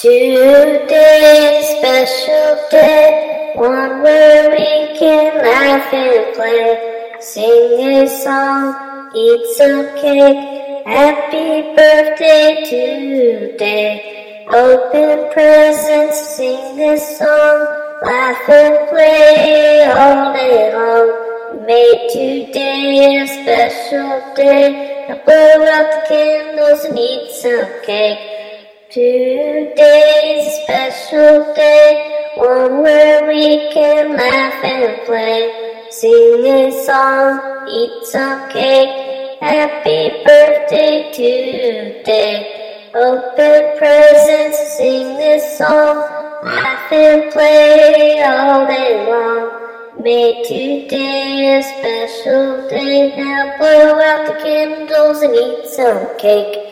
Today's special day, one where we can laugh and play, sing a song, eat some cake. Happy birthday today. Open presents, sing this song, laugh and play all day long. Make today a special day. Now blow out the candles and eat some cake. Today's a special day, one where we can laugh and play, sing a song, eat some cake. Happy birthday today. Open presents, sing this song, laugh and play all day long. Make today a special day. Now blow out the candles and eat some cake.